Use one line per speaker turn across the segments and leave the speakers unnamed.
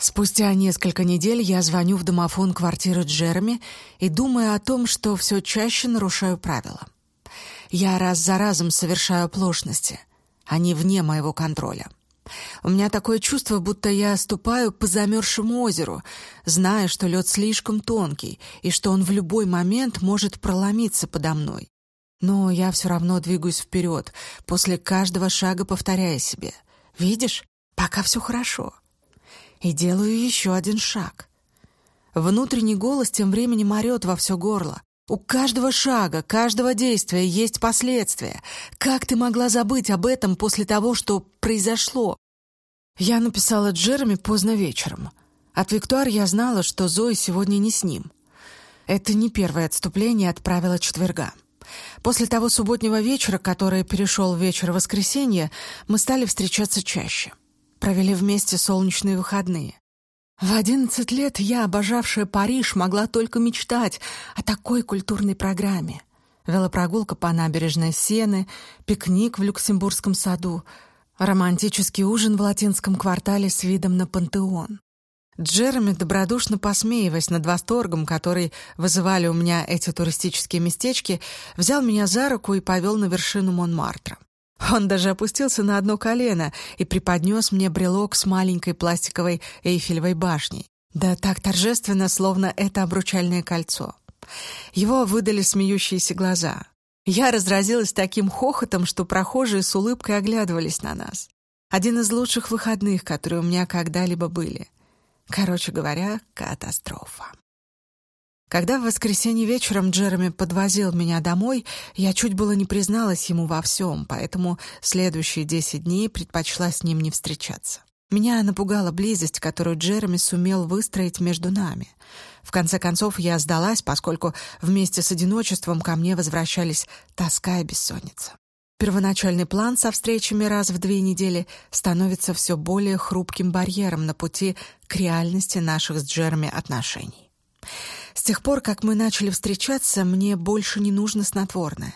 Спустя несколько недель я звоню в домофон квартиры Джереми и думаю о том, что все чаще нарушаю правила. Я раз за разом совершаю оплошности. Они вне моего контроля. У меня такое чувство, будто я ступаю по замерзшему озеру, зная, что лед слишком тонкий и что он в любой момент может проломиться подо мной. Но я все равно двигаюсь вперед, после каждого шага повторяя себе. «Видишь, пока все хорошо» и делаю еще один шаг. Внутренний голос тем временем орет во все горло. У каждого шага, каждого действия есть последствия. Как ты могла забыть об этом после того, что произошло? Я написала Джереми поздно вечером. От Виктуар я знала, что Зои сегодня не с ним. Это не первое отступление от правила четверга. После того субботнего вечера, который перешел в вечер воскресенья, мы стали встречаться чаще провели вместе солнечные выходные. В одиннадцать лет я, обожавшая Париж, могла только мечтать о такой культурной программе. Велопрогулка по набережной Сены, пикник в Люксембургском саду, романтический ужин в латинском квартале с видом на пантеон. Джереми, добродушно посмеиваясь над восторгом, который вызывали у меня эти туристические местечки, взял меня за руку и повел на вершину Монмартра. Он даже опустился на одно колено и преподнес мне брелок с маленькой пластиковой Эйфелевой башней. Да так торжественно, словно это обручальное кольцо. Его выдали смеющиеся глаза. Я разразилась таким хохотом, что прохожие с улыбкой оглядывались на нас. Один из лучших выходных, которые у меня когда-либо были. Короче говоря, катастрофа. Когда в воскресенье вечером Джереми подвозил меня домой, я чуть было не призналась ему во всем, поэтому следующие десять дней предпочла с ним не встречаться. Меня напугала близость, которую Джереми сумел выстроить между нами. В конце концов, я сдалась, поскольку вместе с одиночеством ко мне возвращались тоска и бессонница. Первоначальный план со встречами раз в две недели становится все более хрупким барьером на пути к реальности наших с Джереми отношений. С тех пор, как мы начали встречаться, мне больше не нужно снотворное.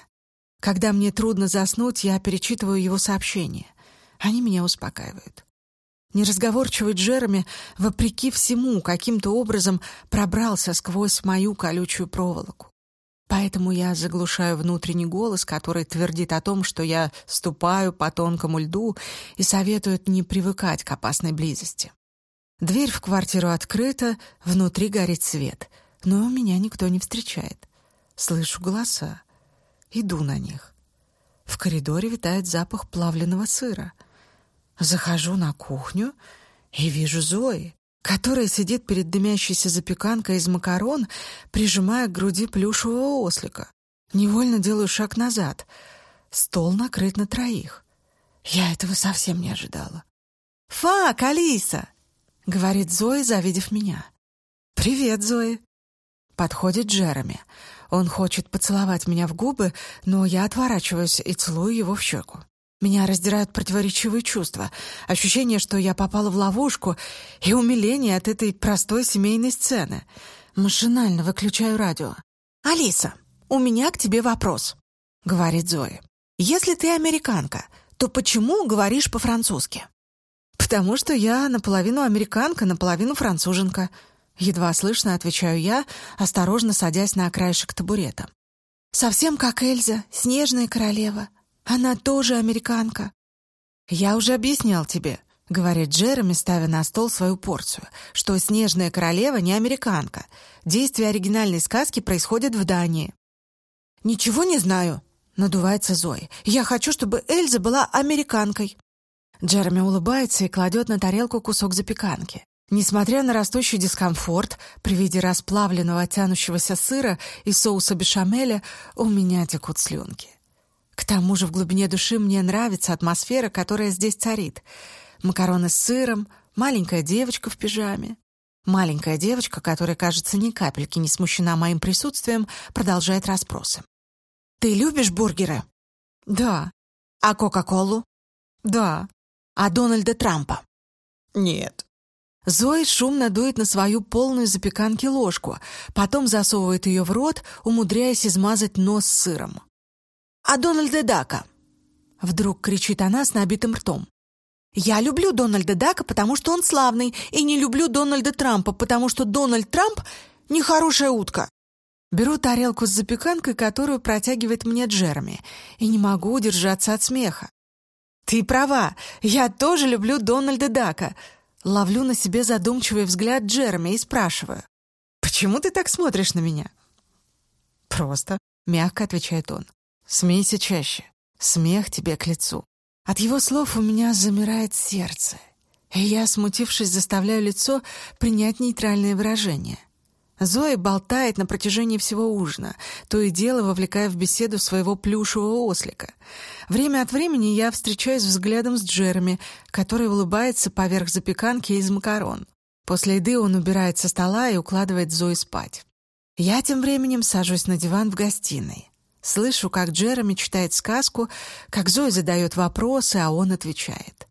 Когда мне трудно заснуть, я перечитываю его сообщения. Они меня успокаивают. Неразговорчивый Джереми, вопреки всему, каким-то образом пробрался сквозь мою колючую проволоку. Поэтому я заглушаю внутренний голос, который твердит о том, что я ступаю по тонкому льду и советует не привыкать к опасной близости. Дверь в квартиру открыта, внутри горит свет — но меня никто не встречает. Слышу голоса. Иду на них. В коридоре витает запах плавленного сыра. Захожу на кухню и вижу Зои, которая сидит перед дымящейся запеканкой из макарон, прижимая к груди плюшевого ослика. Невольно делаю шаг назад. Стол накрыт на троих. Я этого совсем не ожидала. «Фак, Алиса!» — говорит Зои, завидев меня. «Привет, Зои!» Подходит Джереми. Он хочет поцеловать меня в губы, но я отворачиваюсь и целую его в щеку. Меня раздирают противоречивые чувства. Ощущение, что я попала в ловушку, и умиление от этой простой семейной сцены. Машинально выключаю радио. «Алиса, у меня к тебе вопрос», — говорит Зои. «Если ты американка, то почему говоришь по-французски?» «Потому что я наполовину американка, наполовину француженка», Едва слышно отвечаю я, осторожно садясь на краешек табурета. «Совсем как Эльза, снежная королева. Она тоже американка». «Я уже объяснял тебе», — говорит Джереми, ставя на стол свою порцию, что снежная королева не американка. Действие оригинальной сказки происходит в Дании. «Ничего не знаю», — надувается Зои. «Я хочу, чтобы Эльза была американкой». Джереми улыбается и кладет на тарелку кусок запеканки. Несмотря на растущий дискомфорт при виде расплавленного тянущегося сыра и соуса бешамеля, у меня текут слюнки. К тому же в глубине души мне нравится атмосфера, которая здесь царит. Макароны с сыром, маленькая девочка в пижаме. Маленькая девочка, которая, кажется, ни капельки не смущена моим присутствием, продолжает расспросы. «Ты любишь бургеры?» «Да». «А Кока-Колу?» «Да». «А Дональда Трампа?» «Нет». Зои шумно дует на свою полную запеканки ложку, потом засовывает ее в рот, умудряясь измазать нос сыром. «А Дональда Дака?» Вдруг кричит она с набитым ртом. Я люблю Дональда Дака, потому что он славный, и не люблю Дональда Трампа, потому что Дональд Трамп — нехорошая утка. Беру тарелку с запеканкой, которую протягивает мне Джереми, и не могу удержаться от смеха. «Ты права, я тоже люблю Дональда Дака». Ловлю на себе задумчивый взгляд Джереми и спрашиваю. «Почему ты так смотришь на меня?» «Просто», — мягко отвечает он. «Смейся чаще. Смех тебе к лицу». От его слов у меня замирает сердце, и я, смутившись, заставляю лицо принять нейтральное выражение — Зоя болтает на протяжении всего ужина, то и дело вовлекая в беседу своего плюшевого ослика. Время от времени я встречаюсь взглядом с Джереми, который улыбается поверх запеканки из макарон. После еды он убирает со стола и укладывает Зои спать. Я тем временем сажусь на диван в гостиной. Слышу, как Джереми читает сказку, как Зоя задает вопросы, а он отвечает.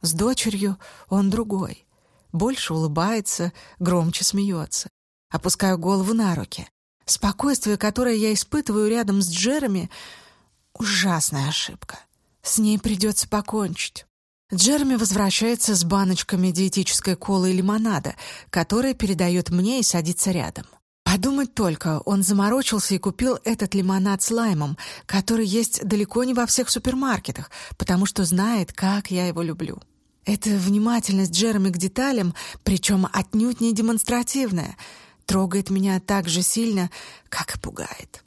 С дочерью он другой. Больше улыбается, громче смеется. Опускаю голову на руки. Спокойствие, которое я испытываю рядом с Джереми, — ужасная ошибка. С ней придется покончить. Джереми возвращается с баночками диетической колы и лимонада, которые передает мне и садится рядом. Подумать только, он заморочился и купил этот лимонад с лаймом, который есть далеко не во всех супермаркетах, потому что знает, как я его люблю. Это внимательность Джереми к деталям, причем отнюдь не демонстративная — трогает меня так же сильно, как и пугает.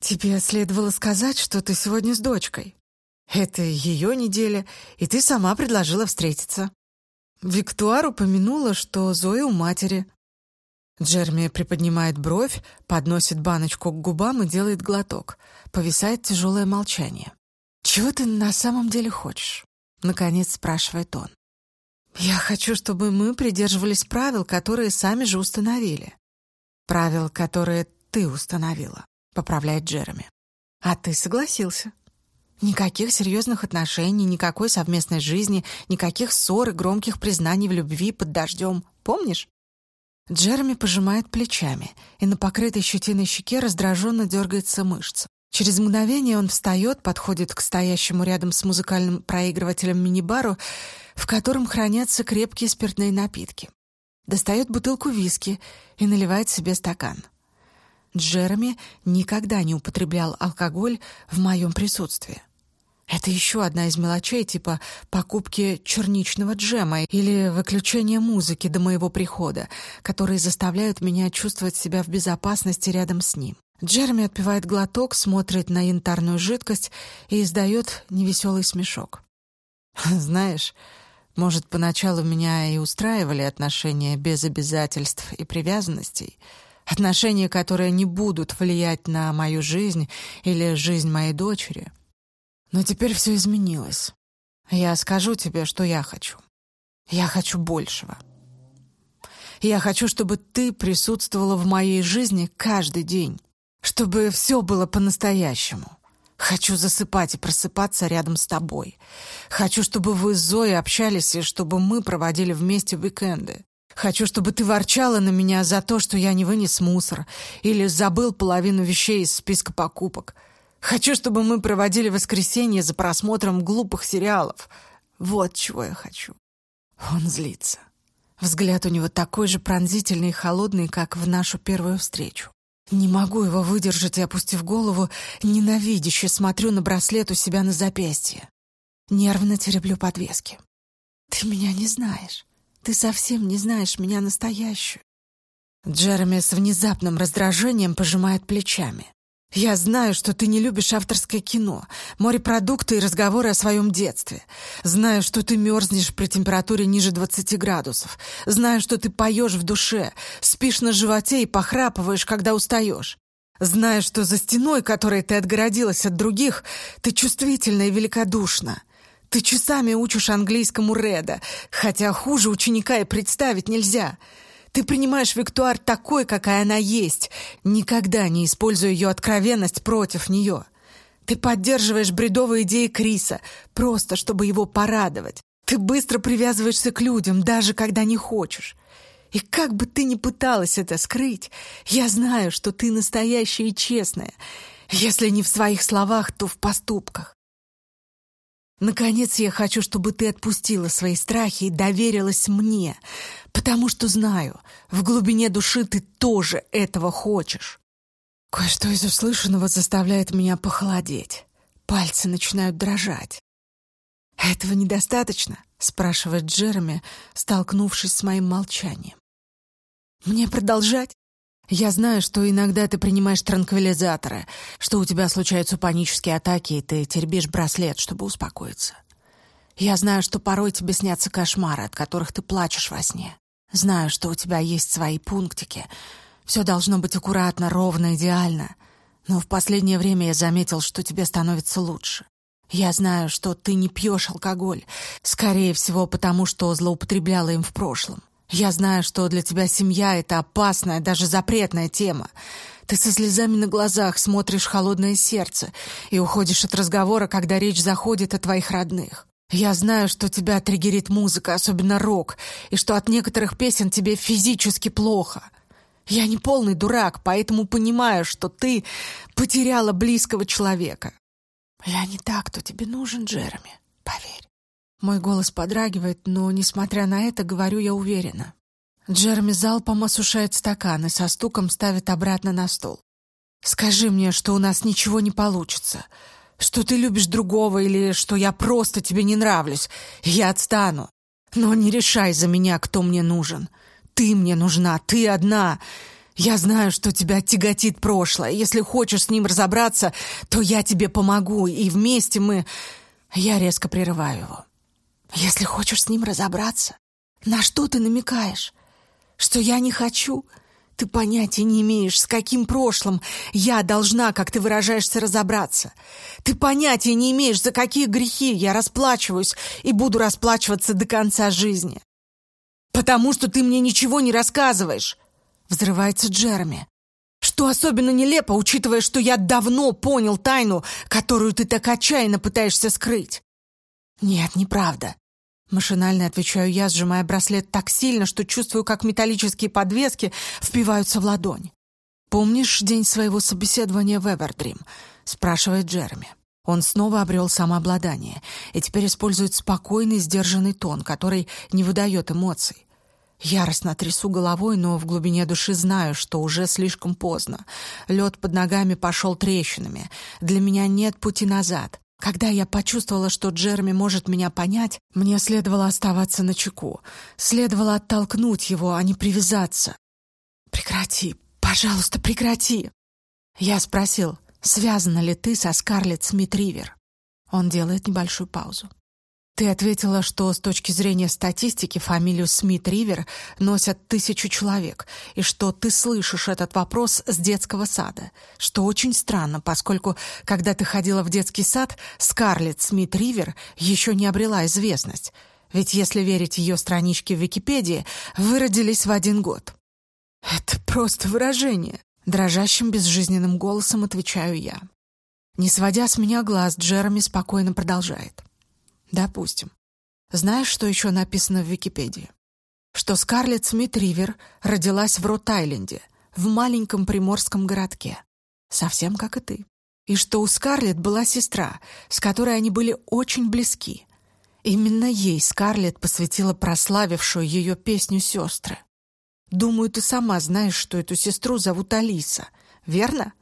«Тебе следовало сказать, что ты сегодня с дочкой. Это ее неделя, и ты сама предложила встретиться». Виктуар упомянула, что Зоя у матери. Джерми приподнимает бровь, подносит баночку к губам и делает глоток. Повисает тяжелое молчание. «Чего ты на самом деле хочешь?» — наконец спрашивает он. «Я хочу, чтобы мы придерживались правил, которые сами же установили. Правил, которые ты установила, поправляет Джереми. А ты согласился. Никаких серьезных отношений, никакой совместной жизни, никаких ссор и громких признаний в любви под дождем. Помнишь? Джереми пожимает плечами, и на покрытой щетиной щеке раздраженно дергается мышца. Через мгновение он встает, подходит к стоящему рядом с музыкальным проигрывателем мини-бару, в котором хранятся крепкие спиртные напитки. Достает бутылку виски и наливает себе стакан. Джереми никогда не употреблял алкоголь в моем присутствии. Это еще одна из мелочей, типа покупки черничного джема или выключения музыки до моего прихода, которые заставляют меня чувствовать себя в безопасности рядом с ним. Джереми отпивает глоток, смотрит на янтарную жидкость и издает невеселый смешок. «Знаешь, может, поначалу меня и устраивали отношения без обязательств и привязанностей, отношения, которые не будут влиять на мою жизнь или жизнь моей дочери. Но теперь все изменилось. Я скажу тебе, что я хочу. Я хочу большего. Я хочу, чтобы ты присутствовала в моей жизни каждый день, чтобы все было по-настоящему. Хочу засыпать и просыпаться рядом с тобой. Хочу, чтобы вы с Зоей общались и чтобы мы проводили вместе уикенды. Хочу, чтобы ты ворчала на меня за то, что я не вынес мусор или забыл половину вещей из списка покупок. Хочу, чтобы мы проводили воскресенье за просмотром глупых сериалов. Вот чего я хочу. Он злится. Взгляд у него такой же пронзительный и холодный, как в нашу первую встречу. Не могу его выдержать и, опустив голову, ненавидяще смотрю на браслет у себя на запястье. Нервно тереблю подвески. «Ты меня не знаешь. Ты совсем не знаешь меня настоящую». Джереми с внезапным раздражением пожимает плечами. Я знаю, что ты не любишь авторское кино, морепродукты и разговоры о своем детстве. Знаю, что ты мерзнешь при температуре ниже 20 градусов. Знаю, что ты поешь в душе, спишь на животе и похрапываешь, когда устаешь. Знаю, что за стеной, которой ты отгородилась от других, ты чувствительна и великодушна. Ты часами учишь английскому Реда, хотя хуже ученика и представить нельзя — ты принимаешь Виктуар такой, какая она есть, никогда не используя ее откровенность против нее. Ты поддерживаешь бредовые идеи Криса, просто чтобы его порадовать. Ты быстро привязываешься к людям, даже когда не хочешь. И как бы ты ни пыталась это скрыть, я знаю, что ты настоящая и честная, если не в своих словах, то в поступках. Наконец, я хочу, чтобы ты отпустила свои страхи и доверилась мне, потому что знаю, в глубине души ты тоже этого хочешь. Кое-что из услышанного заставляет меня похолодеть. Пальцы начинают дрожать. «Этого недостаточно?» — спрашивает Джереми, столкнувшись с моим молчанием. «Мне продолжать?» Я знаю, что иногда ты принимаешь транквилизаторы, что у тебя случаются панические атаки, и ты теребишь браслет, чтобы успокоиться. Я знаю, что порой тебе снятся кошмары, от которых ты плачешь во сне. Знаю, что у тебя есть свои пунктики. Все должно быть аккуратно, ровно, идеально. Но в последнее время я заметил, что тебе становится лучше. Я знаю, что ты не пьешь алкоголь, скорее всего, потому что злоупотребляла им в прошлом. Я знаю, что для тебя семья — это опасная, даже запретная тема. Ты со слезами на глазах смотришь холодное сердце и уходишь от разговора, когда речь заходит о твоих родных. Я знаю, что тебя триггерит музыка, особенно рок, и что от некоторых песен тебе физически плохо. Я не полный дурак, поэтому понимаю, что ты потеряла близкого человека. Я не так, кто тебе нужен, Джереми, поверь. Мой голос подрагивает, но, несмотря на это, говорю я уверенно. Джереми залпом осушает стакан и со стуком ставит обратно на стол. «Скажи мне, что у нас ничего не получится, что ты любишь другого или что я просто тебе не нравлюсь, я отстану. Но не решай за меня, кто мне нужен. Ты мне нужна, ты одна. Я знаю, что тебя тяготит прошлое. Если хочешь с ним разобраться, то я тебе помогу, и вместе мы...» Я резко прерываю его. Если хочешь с ним разобраться, на что ты намекаешь? Что я не хочу? Ты понятия не имеешь, с каким прошлым я должна, как ты выражаешься, разобраться. Ты понятия не имеешь, за какие грехи я расплачиваюсь и буду расплачиваться до конца жизни. Потому что ты мне ничего не рассказываешь, взрывается Джереми. Что особенно нелепо, учитывая, что я давно понял тайну, которую ты так отчаянно пытаешься скрыть. Нет, неправда. Машинально отвечаю я, сжимая браслет так сильно, что чувствую, как металлические подвески впиваются в ладонь. «Помнишь день своего собеседования в Эвердрим?» — спрашивает Джереми. Он снова обрел самообладание и теперь использует спокойный, сдержанный тон, который не выдает эмоций. Яростно трясу головой, но в глубине души знаю, что уже слишком поздно. Лед под ногами пошел трещинами. Для меня нет пути назад. Когда я почувствовала, что Джерми может меня понять, мне следовало оставаться на чеку. Следовало оттолкнуть его, а не привязаться. «Прекрати, пожалуйста, прекрати!» Я спросил, связана ли ты со Скарлетт Смит-Ривер. Он делает небольшую паузу. Ты ответила, что с точки зрения статистики фамилию Смит-Ривер носят тысячу человек, и что ты слышишь этот вопрос с детского сада, что очень странно, поскольку, когда ты ходила в детский сад, Скарлетт Смит-Ривер еще не обрела известность, ведь, если верить ее страничке в Википедии, вы родились в один год. Это просто выражение. Дрожащим безжизненным голосом отвечаю я. Не сводя с меня глаз, Джереми спокойно продолжает. Допустим. Знаешь, что еще написано в Википедии? Что Скарлетт Смит Ривер родилась в Рот-Айленде, в маленьком приморском городке. Совсем как и ты. И что у Скарлетт была сестра, с которой они были очень близки. Именно ей Скарлетт посвятила прославившую ее песню «Сестры». Думаю, ты сама знаешь, что эту сестру зовут Алиса, верно?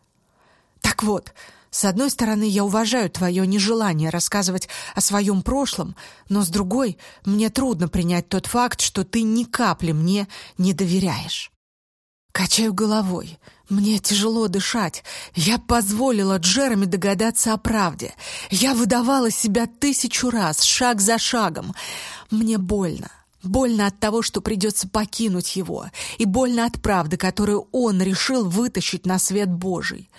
Так вот, с одной стороны, я уважаю твое нежелание рассказывать о своем прошлом, но с другой, мне трудно принять тот факт, что ты ни капли мне не доверяешь. Качаю головой. Мне тяжело дышать. Я позволила Джереми догадаться о правде. Я выдавала себя тысячу раз, шаг за шагом. Мне больно. Больно от того, что придется покинуть его, и больно от правды, которую он решил вытащить на свет Божий.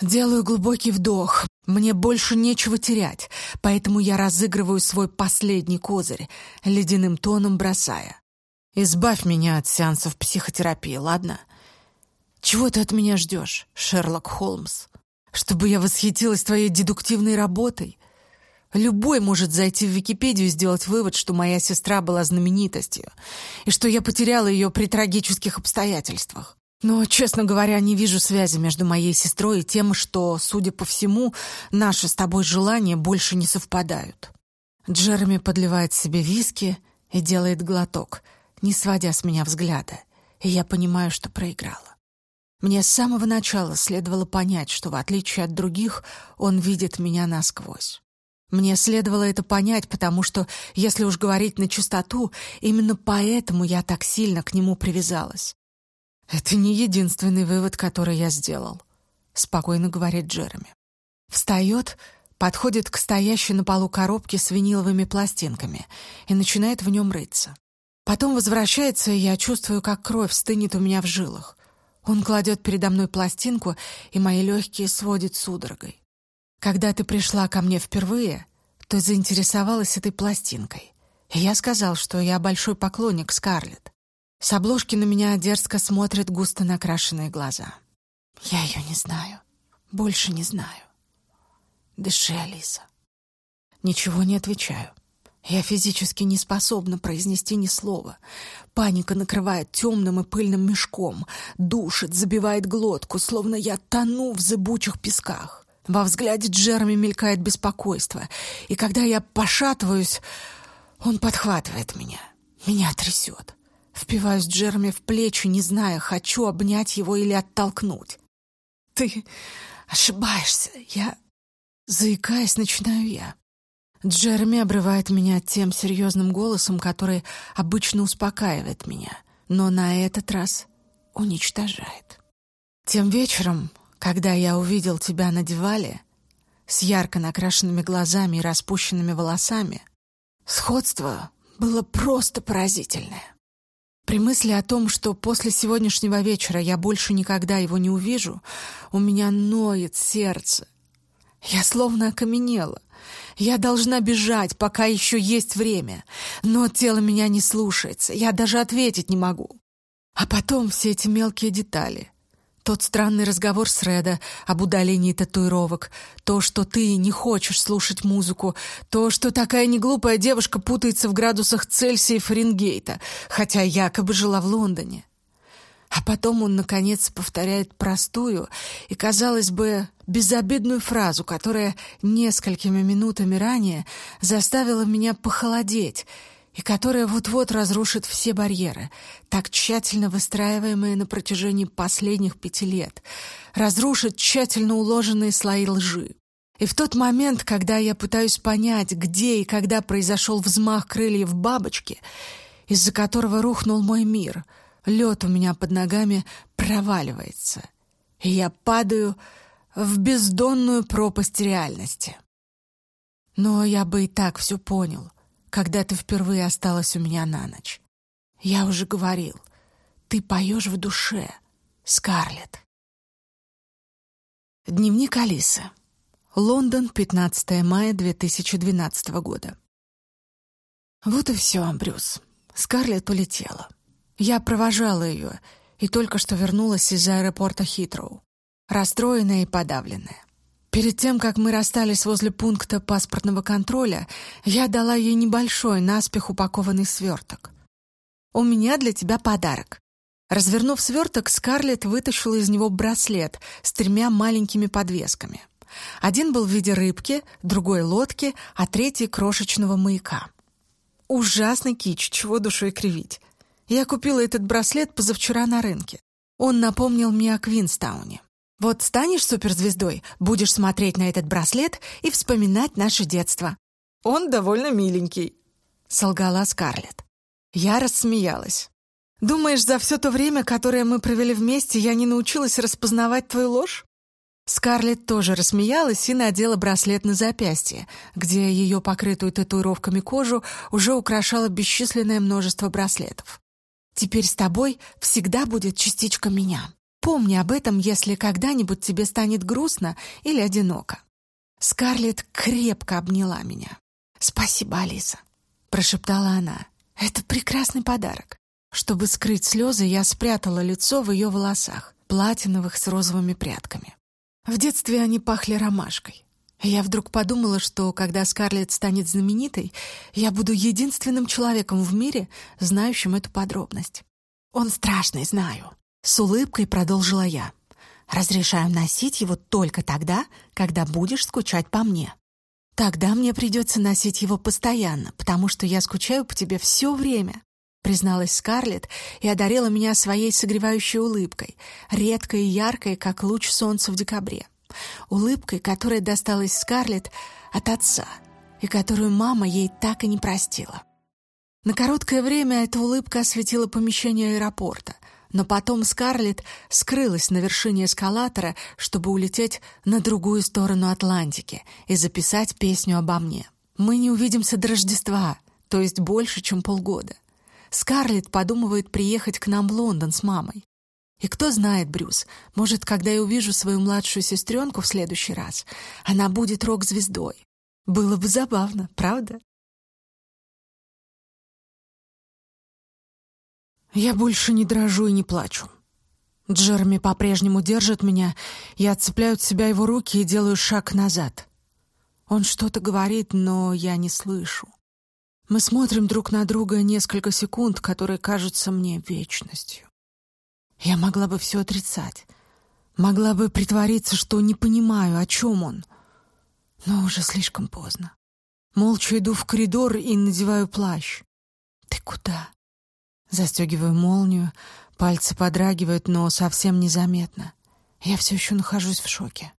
Делаю глубокий вдох. Мне больше нечего терять, поэтому я разыгрываю свой последний козырь, ледяным тоном бросая. «Избавь меня от сеансов психотерапии, ладно?» «Чего ты от меня ждешь, Шерлок Холмс? Чтобы я восхитилась твоей дедуктивной работой?» Любой может зайти в Википедию и сделать вывод, что моя сестра была знаменитостью, и что я потеряла ее при трагических обстоятельствах. Но, честно говоря, не вижу связи между моей сестрой и тем, что, судя по всему, наши с тобой желания больше не совпадают. Джереми подливает себе виски и делает глоток, не сводя с меня взгляда, и я понимаю, что проиграла. Мне с самого начала следовало понять, что, в отличие от других, он видит меня насквозь. Мне следовало это понять, потому что, если уж говорить на чистоту, именно поэтому я так сильно к нему привязалась. «Это не единственный вывод, который я сделал», — спокойно говорит Джереми. Встает, подходит к стоящей на полу коробке с виниловыми пластинками и начинает в нем рыться. Потом возвращается, и я чувствую, как кровь стынет у меня в жилах. Он кладет передо мной пластинку, и мои легкие сводят судорогой. Когда ты пришла ко мне впервые, то заинтересовалась этой пластинкой. И я сказал, что я большой поклонник Скарлетт. С обложки на меня дерзко смотрят густо накрашенные глаза. Я ее не знаю. Больше не знаю. Дыши, Алиса. Ничего не отвечаю. Я физически не способна произнести ни слова. Паника накрывает темным и пыльным мешком, душит, забивает глотку, словно я тону в зыбучих песках. Во взгляде Джереми мелькает беспокойство, и когда я пошатываюсь, он подхватывает меня. Меня трясет. Впиваюсь Джерми в плечи, не зная, хочу обнять его или оттолкнуть. «Ты ошибаешься. Я...» Заикаясь, начинаю я. Джерми обрывает меня тем серьезным голосом, который обычно успокаивает меня, но на этот раз уничтожает. Тем вечером, когда я увидел тебя на дивале, с ярко накрашенными глазами и распущенными волосами, сходство было просто поразительное. При мысли о том, что после сегодняшнего вечера я больше никогда его не увижу, у меня ноет сердце. Я словно окаменела. Я должна бежать, пока еще есть время. Но тело меня не слушается, я даже ответить не могу. А потом все эти мелкие детали — тот странный разговор с Реда об удалении татуировок, то, что ты не хочешь слушать музыку, то, что такая неглупая девушка путается в градусах Цельсия и Фаренгейта, хотя якобы жила в Лондоне. А потом он, наконец, повторяет простую и, казалось бы, безобидную фразу, которая несколькими минутами ранее заставила меня похолодеть — и которая вот-вот разрушит все барьеры, так тщательно выстраиваемые на протяжении последних пяти лет, разрушит тщательно уложенные слои лжи. И в тот момент, когда я пытаюсь понять, где и когда произошел взмах крыльев бабочки, из-за которого рухнул мой мир, лед у меня под ногами проваливается, и я падаю в бездонную пропасть реальности. Но я бы и так все понял — когда ты впервые осталась у меня на ночь. Я уже говорил, ты поешь в душе, Скарлетт. Дневник Алисы. Лондон, 15 мая 2012 года. Вот и все, Брюс. Скарлетт улетела. Я провожала ее и только что вернулась из аэропорта Хитроу, расстроенная и подавленная. Перед тем, как мы расстались возле пункта паспортного контроля, я дала ей небольшой, наспех упакованный сверток. «У меня для тебя подарок». Развернув сверток, Скарлетт вытащила из него браслет с тремя маленькими подвесками. Один был в виде рыбки, другой — лодки, а третий — крошечного маяка. Ужасный кич, чего душой кривить. Я купила этот браслет позавчера на рынке. Он напомнил мне о Квинстауне. Вот станешь суперзвездой, будешь смотреть на этот браслет и вспоминать наше детство. Он довольно миленький, солгала Скарлетт. Я рассмеялась. Думаешь, за все то время, которое мы провели вместе, я не научилась распознавать твою ложь? Скарлетт тоже рассмеялась и надела браслет на запястье, где ее покрытую татуировками кожу уже украшало бесчисленное множество браслетов. «Теперь с тобой всегда будет частичка меня». Помни об этом, если когда-нибудь тебе станет грустно или одиноко». Скарлетт крепко обняла меня. «Спасибо, Алиса», — прошептала она. «Это прекрасный подарок». Чтобы скрыть слезы, я спрятала лицо в ее волосах, платиновых с розовыми прядками. В детстве они пахли ромашкой. Я вдруг подумала, что когда Скарлетт станет знаменитой, я буду единственным человеком в мире, знающим эту подробность. Он страшный, знаю. С улыбкой продолжила я. «Разрешаю носить его только тогда, когда будешь скучать по мне. Тогда мне придется носить его постоянно, потому что я скучаю по тебе все время», призналась Скарлетт и одарила меня своей согревающей улыбкой, редкой и яркой, как луч солнца в декабре. Улыбкой, которая досталась Скарлетт от отца и которую мама ей так и не простила. На короткое время эта улыбка осветила помещение аэропорта, но потом Скарлетт скрылась на вершине эскалатора, чтобы улететь на другую сторону Атлантики и записать песню обо мне. Мы не увидимся до Рождества, то есть больше, чем полгода. Скарлетт подумывает приехать к нам в Лондон с мамой. И кто знает, Брюс, может, когда я увижу свою младшую сестренку в следующий раз, она будет рок-звездой. Было бы забавно, правда? Я больше не дрожу и не плачу. Джереми по-прежнему держит меня, я отцепляю от себя его руки и делаю шаг назад. Он что-то говорит, но я не слышу. Мы смотрим друг на друга несколько секунд, которые кажутся мне вечностью. Я могла бы все отрицать. Могла бы притвориться, что не понимаю, о чем он. Но уже слишком поздно. Молча иду в коридор и надеваю плащ. «Ты куда?» Застегиваю молнию, пальцы подрагивают, но совсем незаметно. Я все еще нахожусь в шоке.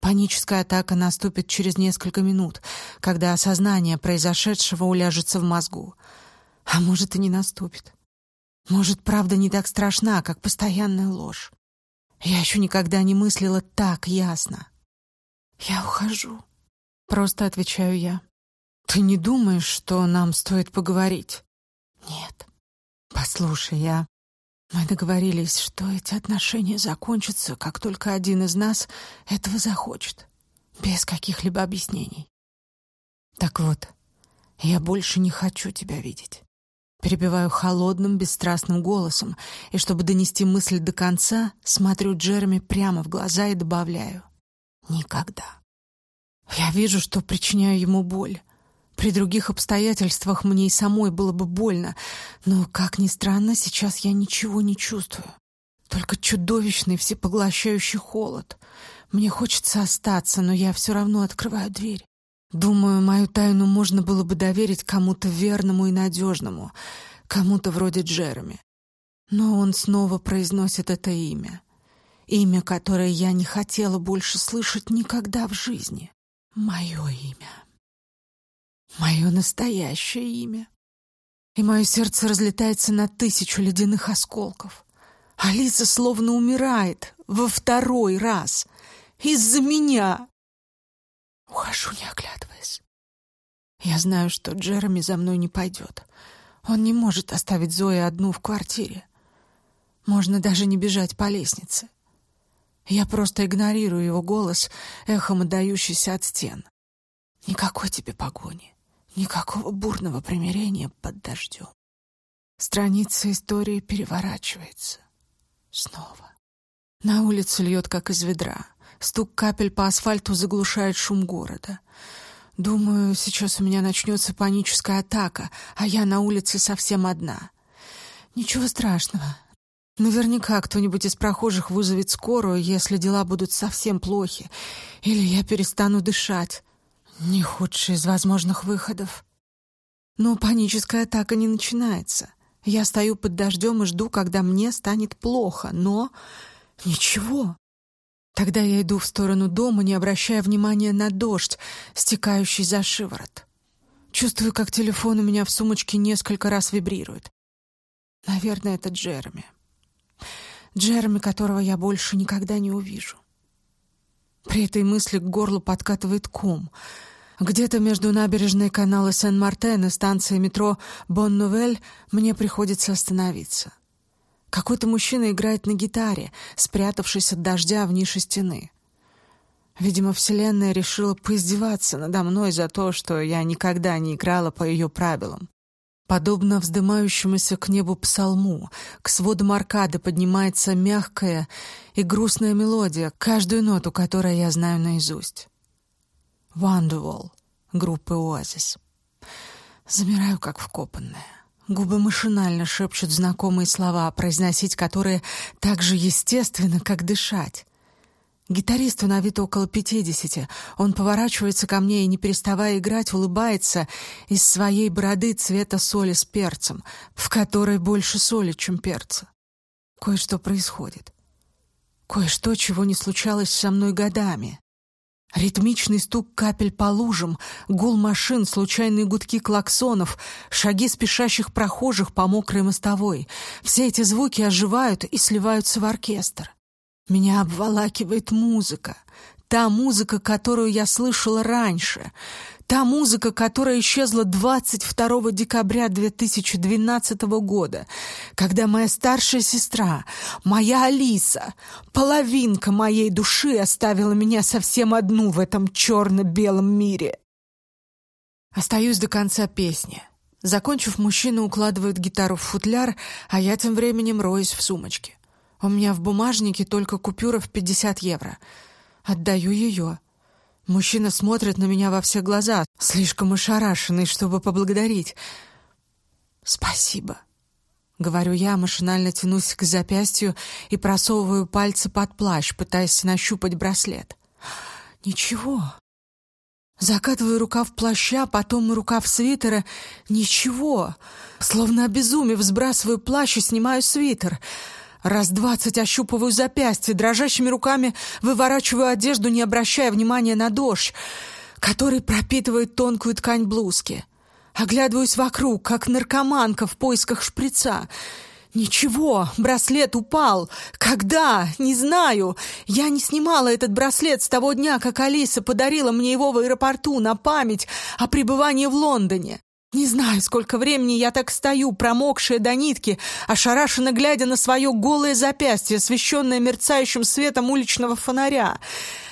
Паническая атака наступит через несколько минут, когда осознание произошедшего уляжется в мозгу. А может, и не наступит. Может, правда не так страшна, как постоянная ложь. Я еще никогда не мыслила так ясно. «Я ухожу», — просто отвечаю я. «Ты не думаешь, что нам стоит поговорить?» «Нет». «Послушай, я...» Мы договорились, что эти отношения закончатся, как только один из нас этого захочет, без каких-либо объяснений. Так вот, я больше не хочу тебя видеть. Перебиваю холодным, бесстрастным голосом, и чтобы донести мысль до конца, смотрю Джереми прямо в глаза и добавляю «Никогда». Я вижу, что причиняю ему боль. При других обстоятельствах мне и самой было бы больно, но, как ни странно, сейчас я ничего не чувствую. Только чудовищный всепоглощающий холод. Мне хочется остаться, но я все равно открываю дверь. Думаю, мою тайну можно было бы доверить кому-то верному и надежному, кому-то вроде Джереми. Но он снова произносит это имя. Имя, которое я не хотела больше слышать никогда в жизни. Мое имя. Мое настоящее имя. И мое сердце разлетается на тысячу ледяных осколков. Алиса словно умирает во второй раз. Из-за меня. Ухожу, не оглядываясь. Я знаю, что Джереми за мной не пойдет. Он не может оставить Зою одну в квартире. Можно даже не бежать по лестнице. Я просто игнорирую его голос, эхом отдающийся от стен. Никакой тебе погони, никакого бурного примирения под дождем. Страница истории переворачивается. Снова. На улице льет, как из ведра. Стук капель по асфальту заглушает шум города. Думаю, сейчас у меня начнется паническая атака, а я на улице совсем одна. Ничего страшного. Наверняка кто-нибудь из прохожих вызовет скорую, если дела будут совсем плохи, или я перестану дышать. Не худший из возможных выходов. Но паническая атака не начинается. Я стою под дождем и жду, когда мне станет плохо, но ничего. Тогда я иду в сторону дома, не обращая внимания на дождь, стекающий за шиворот. Чувствую, как телефон у меня в сумочке несколько раз вибрирует. Наверное, это Джереми. Джереми, которого я больше никогда не увижу. При этой мысли к горлу подкатывает ком. Где-то между набережной канала Сен-Мартен и станцией метро Бон-Нувель мне приходится остановиться. Какой-то мужчина играет на гитаре, спрятавшись от дождя в нише стены. Видимо, Вселенная решила поиздеваться надо мной за то, что я никогда не играла по ее правилам. Подобно вздымающемуся к небу псалму, к сводам аркады поднимается мягкая и грустная мелодия, каждую ноту которой я знаю наизусть. «Wonderwall» группы «Оазис». Замираю, как вкопанная. Губы машинально шепчут знакомые слова, произносить которые так же естественно, как дышать. Гитаристу на вид около пятидесяти. Он поворачивается ко мне и, не переставая играть, улыбается из своей бороды цвета соли с перцем, в которой больше соли, чем перца. Кое-что происходит. Кое-что, чего не случалось со мной годами. Ритмичный стук капель по лужам, гул машин, случайные гудки клаксонов, шаги спешащих прохожих по мокрой мостовой. Все эти звуки оживают и сливаются в оркестр. Меня обволакивает музыка. Та музыка, которую я слышала раньше. Та музыка, которая исчезла 22 декабря 2012 года, когда моя старшая сестра, моя Алиса, половинка моей души оставила меня совсем одну в этом черно-белом мире. Остаюсь до конца песни. Закончив, мужчина укладывает гитару в футляр, а я тем временем роюсь в сумочке. У меня в бумажнике только купюра в 50 евро. Отдаю ее. Мужчина смотрит на меня во все глаза, слишком ошарашенный, чтобы поблагодарить. «Спасибо», — говорю я, машинально тянусь к запястью и просовываю пальцы под плащ, пытаясь нащупать браслет. «Ничего». Закатываю рукав плаща, потом рукав свитера. Ничего. Словно обезумев, сбрасываю плащ и снимаю свитер. Раз двадцать ощупываю запястье, дрожащими руками выворачиваю одежду, не обращая внимания на дождь, который пропитывает тонкую ткань блузки. Оглядываюсь вокруг, как наркоманка в поисках шприца. Ничего, браслет упал. Когда? Не знаю. Я не снимала этот браслет с того дня, как Алиса подарила мне его в аэропорту на память о пребывании в Лондоне. Не знаю, сколько времени я так стою, промокшая до нитки, ошарашенно глядя на свое голое запястье, освещенное мерцающим светом уличного фонаря.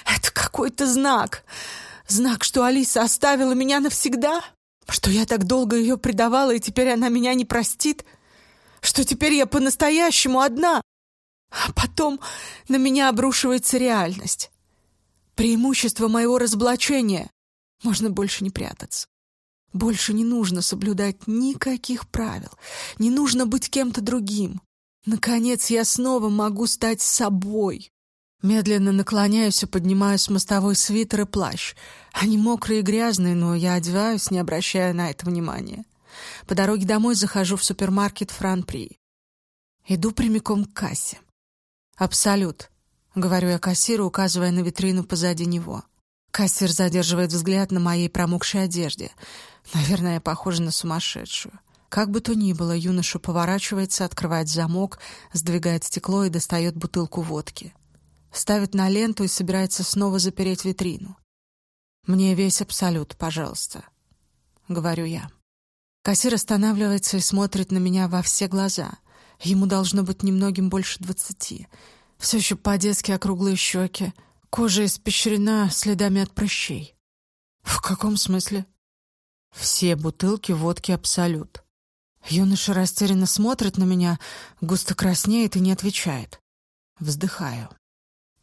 Это какой-то знак. Знак, что Алиса оставила меня навсегда? Что я так долго ее предавала, и теперь она меня не простит? Что теперь я по-настоящему одна? А потом на меня обрушивается реальность. Преимущество моего разоблачения. Можно больше не прятаться. Больше не нужно соблюдать никаких правил, не нужно быть кем-то другим. Наконец я снова могу стать собой. Медленно наклоняюсь и поднимаю с мостовой свитер и плащ. Они мокрые и грязные, но я одеваюсь, не обращая на это внимания. По дороге домой захожу в супермаркет Франпри. Иду прямиком к кассе. «Абсолют», — говорю я кассиру, указывая на витрину позади него. Кассир задерживает взгляд на моей промокшей одежде. Наверное, я похожа на сумасшедшую. Как бы то ни было, юноша поворачивается, открывает замок, сдвигает стекло и достает бутылку водки. Ставит на ленту и собирается снова запереть витрину. «Мне весь абсолют, пожалуйста», — говорю я. Кассир останавливается и смотрит на меня во все глаза. Ему должно быть немногим больше двадцати. Все еще по-детски округлые щеки, Кожа испещрена следами от прыщей. В каком смысле? Все бутылки водки «Абсолют». Юноша растерянно смотрит на меня, густо краснеет и не отвечает. Вздыхаю.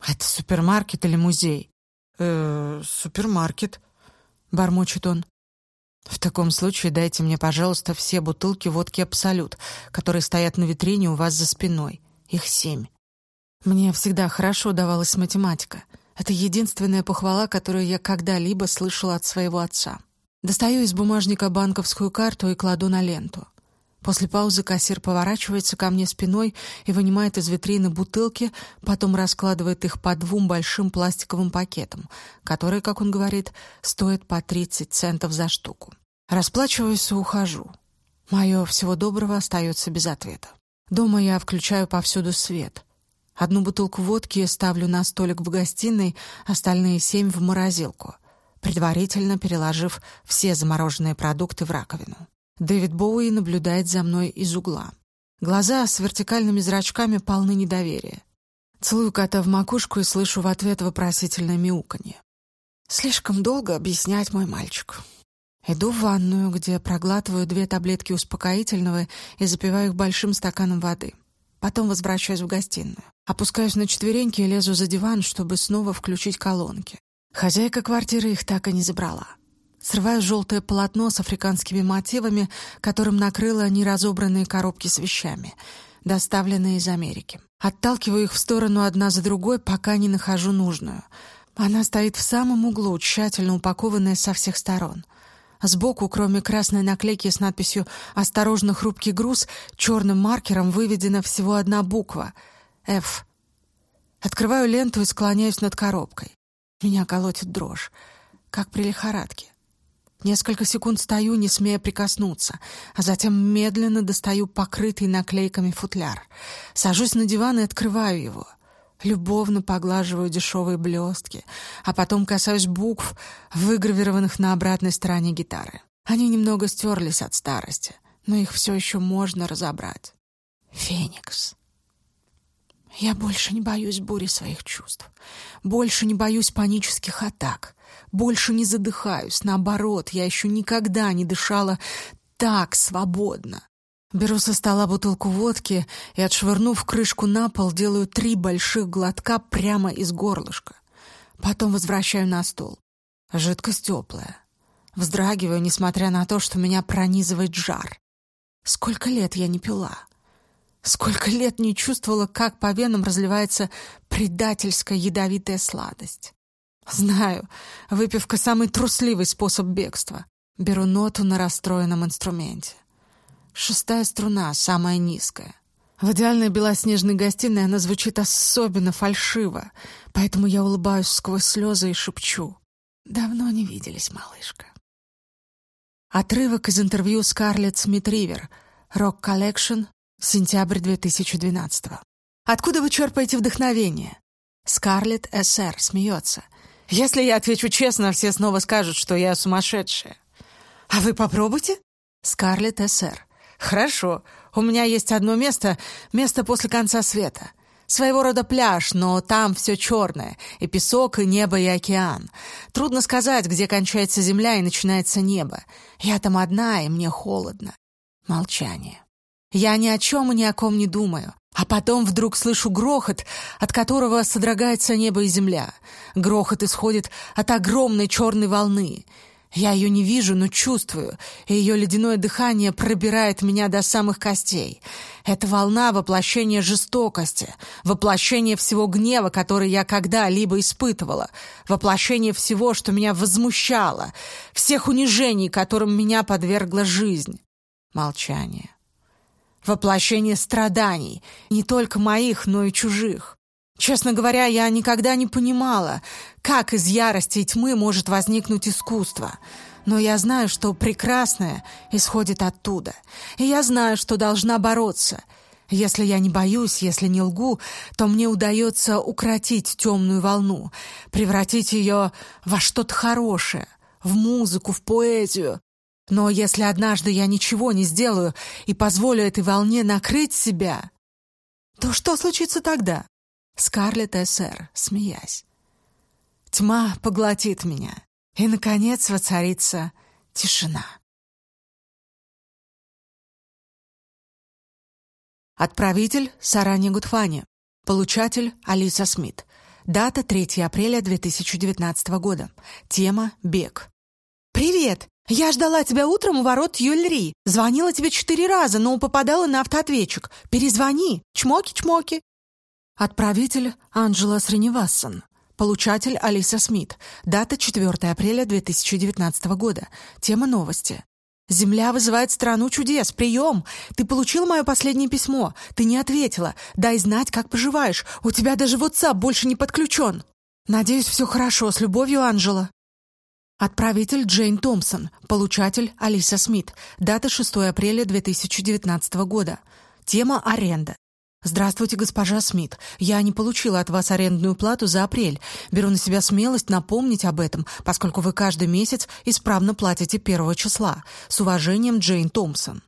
«Это супермаркет или музей?» «Э, супермаркет», — бормочет он. «В таком случае дайте мне, пожалуйста, все бутылки водки «Абсолют», которые стоят на витрине у вас за спиной. Их семь. Мне всегда хорошо давалась математика. Это единственная похвала, которую я когда-либо слышала от своего отца. Достаю из бумажника банковскую карту и кладу на ленту. После паузы кассир поворачивается ко мне спиной и вынимает из витрины бутылки, потом раскладывает их по двум большим пластиковым пакетам, которые, как он говорит, стоят по 30 центов за штуку. Расплачиваюсь и ухожу. Мое всего доброго остается без ответа. Дома я включаю повсюду свет. Одну бутылку водки ставлю на столик в гостиной, остальные семь в морозилку, предварительно переложив все замороженные продукты в раковину. Дэвид Боуи наблюдает за мной из угла. Глаза с вертикальными зрачками полны недоверия. Целую кота в макушку и слышу в ответ вопросительное мяуканье. Слишком долго объяснять мой мальчик. Иду в ванную, где проглатываю две таблетки успокоительного и запиваю их большим стаканом воды. Потом возвращаюсь в гостиную. Опускаюсь на четвереньки и лезу за диван, чтобы снова включить колонки. Хозяйка квартиры их так и не забрала. Срываю желтое полотно с африканскими мотивами, которым накрыла неразобранные коробки с вещами, доставленные из Америки. Отталкиваю их в сторону одна за другой, пока не нахожу нужную. Она стоит в самом углу, тщательно упакованная со всех сторон. Сбоку, кроме красной наклейки с надписью «Осторожно, хрупкий груз», черным маркером выведена всего одна буква — «Ф». Открываю ленту и склоняюсь над коробкой. Меня колотит дрожь, как при лихорадке. Несколько секунд стою, не смея прикоснуться, а затем медленно достаю покрытый наклейками футляр. Сажусь на диван и открываю его. Любовно поглаживаю дешевые блестки, а потом касаюсь букв, выгравированных на обратной стороне гитары. Они немного стерлись от старости, но их все еще можно разобрать. «Феникс». Я больше не боюсь бури своих чувств. Больше не боюсь панических атак. Больше не задыхаюсь. Наоборот, я еще никогда не дышала так свободно. Беру со стола бутылку водки и, отшвырнув крышку на пол, делаю три больших глотка прямо из горлышка. Потом возвращаю на стол. Жидкость теплая. Вздрагиваю, несмотря на то, что меня пронизывает жар. Сколько лет я не пила. Сколько лет не чувствовала, как по венам разливается предательская ядовитая сладость. Знаю, выпивка — самый трусливый способ бегства. Беру ноту на расстроенном инструменте. Шестая струна, самая низкая. В идеальной белоснежной гостиной она звучит особенно фальшиво, поэтому я улыбаюсь сквозь слезы и шепчу. «Давно не виделись, малышка». Отрывок из интервью Скарлетт Смит-Ривер, «Рок Коллекшн», Сентябрь 2012 Откуда вы черпаете вдохновение? Скарлетт С.Р. смеется. Если я отвечу честно, все снова скажут, что я сумасшедшая. А вы попробуйте? Скарлетт С.Р. Хорошо. У меня есть одно место, место после конца света. Своего рода пляж, но там все черное. И песок, и небо, и океан. Трудно сказать, где кончается земля и начинается небо. Я там одна, и мне холодно. Молчание. Я ни о чем и ни о ком не думаю. А потом вдруг слышу грохот, от которого содрогается небо и земля. Грохот исходит от огромной черной волны. Я ее не вижу, но чувствую, и ее ледяное дыхание пробирает меня до самых костей. Это волна воплощения жестокости, воплощение всего гнева, который я когда-либо испытывала, воплощение всего, что меня возмущало, всех унижений, которым меня подвергла жизнь. Молчание воплощение страданий, не только моих, но и чужих. Честно говоря, я никогда не понимала, как из ярости и тьмы может возникнуть искусство. Но я знаю, что прекрасное исходит оттуда. И я знаю, что должна бороться. Если я не боюсь, если не лгу, то мне удается укротить темную волну, превратить ее во что-то хорошее, в музыку, в поэзию, но если однажды я ничего не сделаю и позволю этой волне накрыть себя, то что случится тогда? Скарлетт С.Р., смеясь. Тьма поглотит меня, и, наконец, воцарится тишина. Отправитель — Сарани Гутфани. Получатель — Алиса Смит. Дата — 3 апреля 2019 года. Тема — бег. «Привет! «Я ждала тебя утром у ворот Юльри. Звонила тебе четыре раза, но попадала на автоответчик. Перезвони. Чмоки-чмоки». Отправитель Анджела Среневассон. Получатель Алиса Смит. Дата 4 апреля 2019 года. Тема новости. «Земля вызывает страну чудес. Прием! Ты получила мое последнее письмо. Ты не ответила. Дай знать, как поживаешь. У тебя даже WhatsApp больше не подключен. Надеюсь, все хорошо. С любовью, Анжела». Отправитель Джейн Томпсон. Получатель Алиса Смит. Дата 6 апреля 2019 года. Тема «Аренда». «Здравствуйте, госпожа Смит. Я не получила от вас арендную плату за апрель. Беру на себя смелость напомнить об этом, поскольку вы каждый месяц исправно платите первого числа. С уважением, Джейн Томпсон».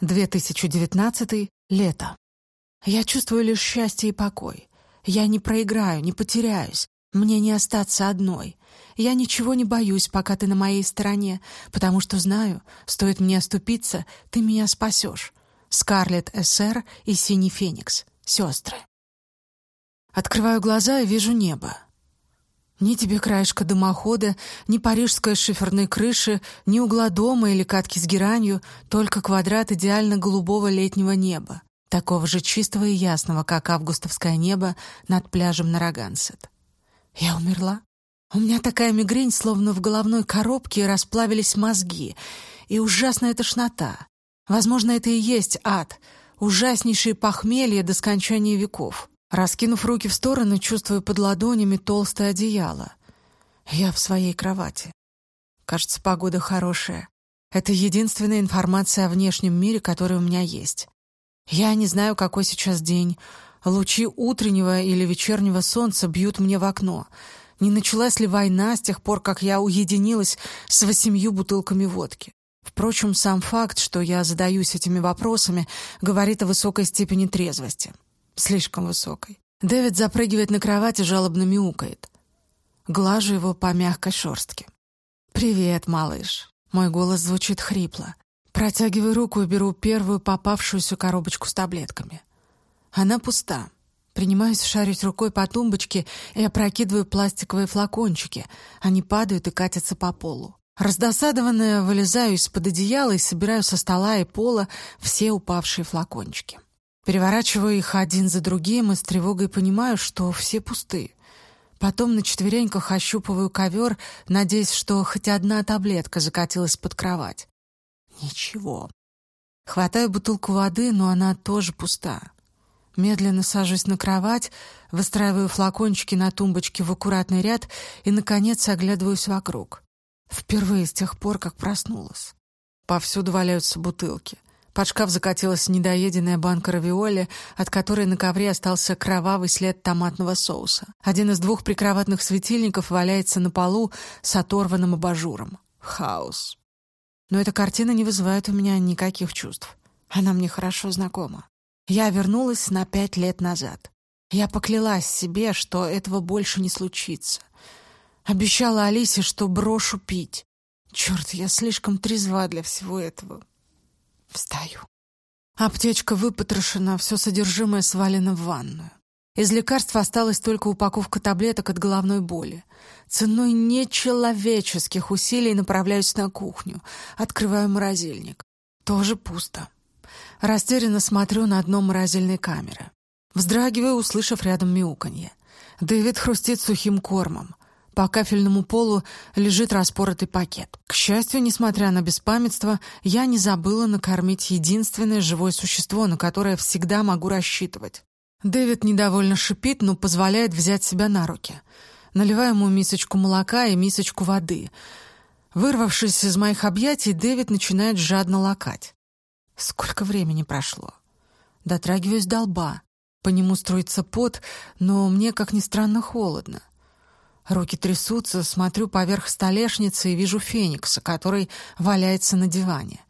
2019. Лето. Я чувствую лишь счастье и покой. Я не проиграю, не потеряюсь. Мне не остаться одной. Я ничего не боюсь, пока ты на моей стороне, потому что знаю, стоит мне оступиться, ты меня спасешь. Скарлетт С.Р. и Синий Феникс. Сестры. Открываю глаза и вижу небо. Ни тебе краешка дымохода, ни парижской шиферной крыши, ни угла дома или катки с геранью, только квадрат идеально голубого летнего неба, такого же чистого и ясного, как августовское небо над пляжем Нарагансет. Я умерла? У меня такая мигрень, словно в головной коробке расплавились мозги, и ужасная тошнота. Возможно, это и есть ад, ужаснейшее похмелье до скончания веков. Раскинув руки в стороны, чувствую под ладонями толстое одеяло. Я в своей кровати. Кажется, погода хорошая. Это единственная информация о внешнем мире, которая у меня есть. Я не знаю, какой сейчас день. Лучи утреннего или вечернего солнца бьют мне в окно. Не началась ли война с тех пор, как я уединилась с восемью бутылками водки? Впрочем, сам факт, что я задаюсь этими вопросами, говорит о высокой степени трезвости слишком высокой. Дэвид запрыгивает на кровать и жалобно мяукает. Глажу его по мягкой шерстке. «Привет, малыш». Мой голос звучит хрипло. Протягиваю руку и беру первую попавшуюся коробочку с таблетками. Она пуста. Принимаюсь шарить рукой по тумбочке и опрокидываю пластиковые флакончики. Они падают и катятся по полу. Раздосадованная, вылезаю из-под одеяла и собираю со стола и пола все упавшие флакончики. Переворачиваю их один за другим и с тревогой понимаю, что все пусты. Потом на четвереньках ощупываю ковер, надеясь, что хоть одна таблетка закатилась под кровать. Ничего. Хватаю бутылку воды, но она тоже пуста. Медленно сажусь на кровать, выстраиваю флакончики на тумбочке в аккуратный ряд и, наконец, оглядываюсь вокруг. Впервые с тех пор, как проснулась. Повсюду валяются бутылки. Под шкаф закатилась недоеденная банка равиоли, от которой на ковре остался кровавый след томатного соуса. Один из двух прикроватных светильников валяется на полу с оторванным абажуром. Хаос. Но эта картина не вызывает у меня никаких чувств. Она мне хорошо знакома. Я вернулась на пять лет назад. Я поклялась себе, что этого больше не случится. Обещала Алисе, что брошу пить. Черт, я слишком трезва для всего этого. Встаю. Аптечка выпотрошена, все содержимое свалено в ванную. Из лекарств осталась только упаковка таблеток от головной боли. Ценой нечеловеческих усилий направляюсь на кухню. Открываю морозильник. Тоже пусто. Растерянно смотрю на дно морозильной камеры. Вздрагиваю, услышав рядом мяуканье. Дэвид хрустит сухим кормом. По кафельному полу лежит распоротый пакет. К счастью, несмотря на беспамятство, я не забыла накормить единственное живое существо, на которое всегда могу рассчитывать. Дэвид недовольно шипит, но позволяет взять себя на руки. Наливаю ему мисочку молока и мисочку воды. Вырвавшись из моих объятий, Дэвид начинает жадно лакать. Сколько времени прошло? Дотрагиваюсь до лба. По нему струится пот, но мне, как ни странно, холодно. Руки трясутся, смотрю поверх столешницы и вижу Феникса, который валяется на диване.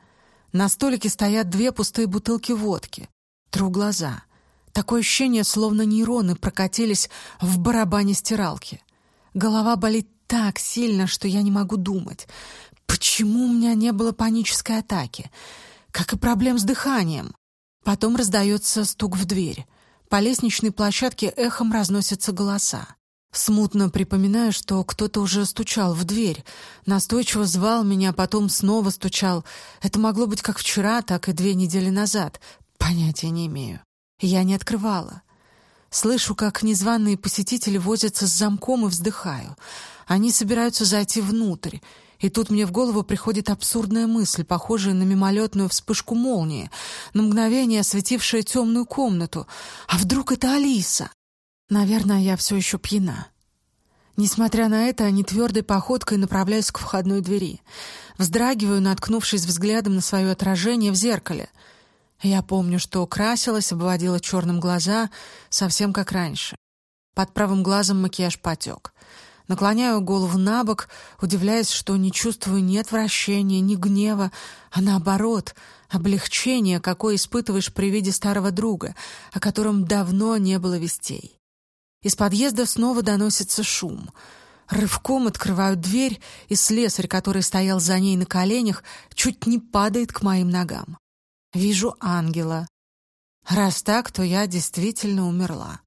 На столике стоят две пустые бутылки водки. Тру глаза. Такое ощущение, словно нейроны прокатились в барабане стиралки. Голова болит так сильно, что я не могу думать. Почему у меня не было панической атаки? Как и проблем с дыханием. Потом раздается стук в дверь. По лестничной площадке эхом разносятся голоса. Смутно припоминаю, что кто-то уже стучал в дверь, настойчиво звал меня, потом снова стучал. Это могло быть как вчера, так и две недели назад. Понятия не имею. Я не открывала. Слышу, как незваные посетители возятся с замком и вздыхаю. Они собираются зайти внутрь. И тут мне в голову приходит абсурдная мысль, похожая на мимолетную вспышку молнии, на мгновение осветившая темную комнату. А вдруг это Алиса? Наверное, я все еще пьяна. Несмотря на это, они твердой походкой направляюсь к входной двери. Вздрагиваю, наткнувшись взглядом на свое отражение в зеркале. Я помню, что красилась, обводила черным глаза, совсем как раньше. Под правым глазом макияж потек. Наклоняю голову на бок, удивляясь, что не чувствую ни отвращения, ни гнева, а наоборот, облегчение, какое испытываешь при виде старого друга, о котором давно не было вестей. Из подъезда снова доносится шум. Рывком открывают дверь, и слесарь, который стоял за ней на коленях, чуть не падает к моим ногам. Вижу ангела. Раз так, то я действительно умерла.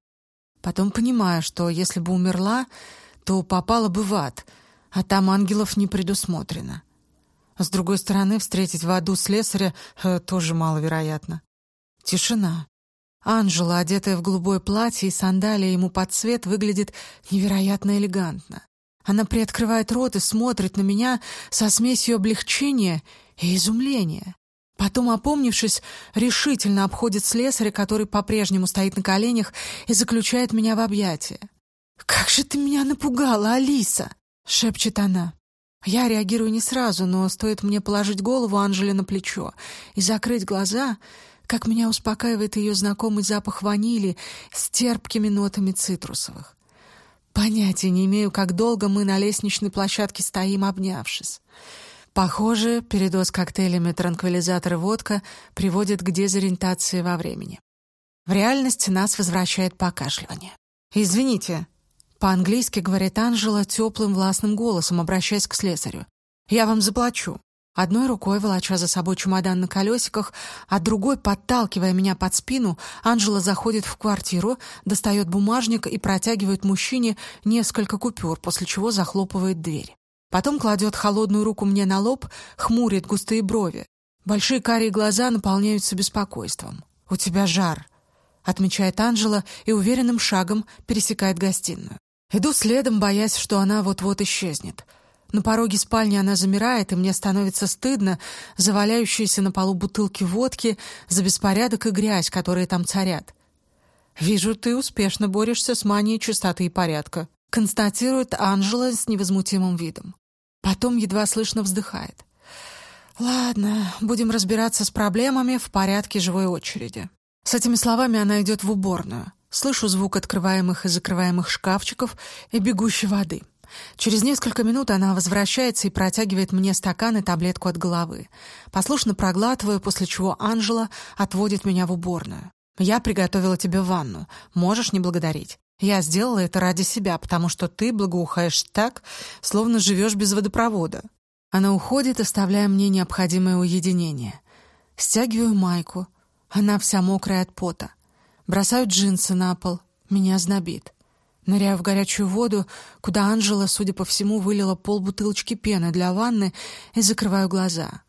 Потом понимаю, что если бы умерла, то попала бы в ад, а там ангелов не предусмотрено. С другой стороны, встретить в аду слесаря э, тоже маловероятно. Тишина. Анжела, одетая в голубое платье и сандалии ему под цвет, выглядит невероятно элегантно. Она приоткрывает рот и смотрит на меня со смесью облегчения и изумления. Потом, опомнившись, решительно обходит слесаря, который по-прежнему стоит на коленях, и заключает меня в объятия. «Как же ты меня напугала, Алиса!» — шепчет она. Я реагирую не сразу, но стоит мне положить голову Анжеле на плечо и закрыть глаза, как меня успокаивает ее знакомый запах ванили с терпкими нотами цитрусовых. Понятия не имею, как долго мы на лестничной площадке стоим, обнявшись. Похоже, передоз коктейлями транквилизатор и водка приводит к дезориентации во времени. В реальности нас возвращает покашливание. «Извините», — по-английски говорит Анжела теплым властным голосом, обращаясь к слесарю. «Я вам заплачу». Одной рукой, волоча за собой чемодан на колесиках, а другой, подталкивая меня под спину, Анжела заходит в квартиру, достает бумажник и протягивает мужчине несколько купюр, после чего захлопывает дверь. Потом кладет холодную руку мне на лоб, хмурит густые брови. Большие карие глаза наполняются беспокойством. «У тебя жар», — отмечает Анжела и уверенным шагом пересекает гостиную. Иду следом, боясь, что она вот-вот исчезнет. На пороге спальни она замирает, и мне становится стыдно за валяющиеся на полу бутылки водки, за беспорядок и грязь, которые там царят. «Вижу, ты успешно борешься с манией чистоты и порядка», констатирует Анжела с невозмутимым видом. Потом едва слышно вздыхает. «Ладно, будем разбираться с проблемами в порядке живой очереди». С этими словами она идет в уборную. Слышу звук открываемых и закрываемых шкафчиков и бегущей воды. Через несколько минут она возвращается и протягивает мне стакан и таблетку от головы. Послушно проглатываю, после чего Анжела отводит меня в уборную. «Я приготовила тебе ванну. Можешь не благодарить. Я сделала это ради себя, потому что ты благоухаешь так, словно живешь без водопровода». Она уходит, оставляя мне необходимое уединение. Стягиваю майку. Она вся мокрая от пота. Бросаю джинсы на пол. Меня знобит. Ныряю в горячую воду, куда Анжела, судя по всему, вылила полбутылочки пены для ванны и закрываю глаза.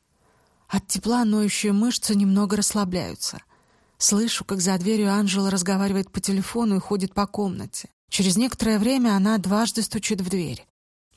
От тепла ноющие мышцы немного расслабляются. Слышу, как за дверью Анжела разговаривает по телефону и ходит по комнате. Через некоторое время она дважды стучит в дверь.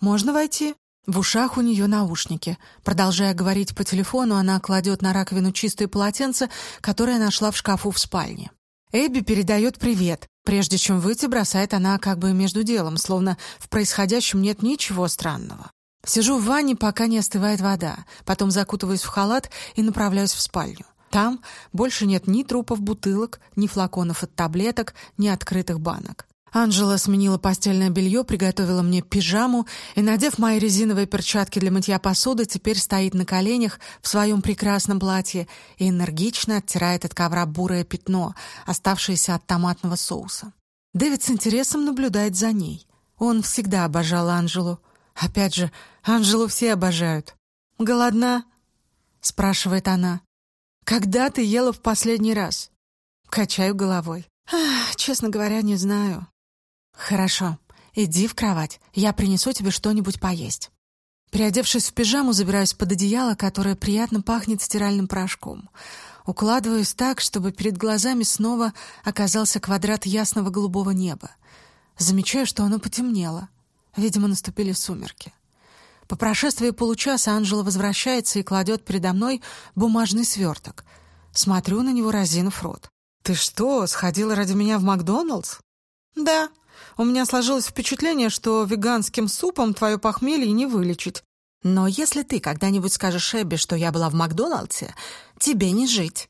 «Можно войти?» В ушах у нее наушники. Продолжая говорить по телефону, она кладет на раковину чистое полотенце, которое нашла в шкафу в спальне. Эбби передает привет. Прежде чем выйти, бросает она как бы между делом, словно в происходящем нет ничего странного. Сижу в ванне, пока не остывает вода, потом закутываюсь в халат и направляюсь в спальню. Там больше нет ни трупов бутылок, ни флаконов от таблеток, ни открытых банок. Анжела сменила постельное белье, приготовила мне пижаму и, надев мои резиновые перчатки для мытья посуды, теперь стоит на коленях в своем прекрасном платье и энергично оттирает от ковра бурое пятно, оставшееся от томатного соуса. Дэвид с интересом наблюдает за ней. Он всегда обожал Анжелу. Опять же, Анжелу все обожают. «Голодна?» — спрашивает она. «Когда ты ела в последний раз?» Качаю головой. «Честно говоря, не знаю. «Хорошо. Иди в кровать. Я принесу тебе что-нибудь поесть». Переодевшись в пижаму, забираюсь под одеяло, которое приятно пахнет стиральным порошком. Укладываюсь так, чтобы перед глазами снова оказался квадрат ясного голубого неба. Замечаю, что оно потемнело. Видимо, наступили сумерки. По прошествии получаса Анжела возвращается и кладет передо мной бумажный сверток. Смотрю на него, разинув рот. «Ты что, сходила ради меня в Макдоналдс?» «Да», у меня сложилось впечатление, что веганским супом твое похмелье не вылечить. Но если ты когда-нибудь скажешь Эбби, что я была в Макдоналдсе, тебе не жить.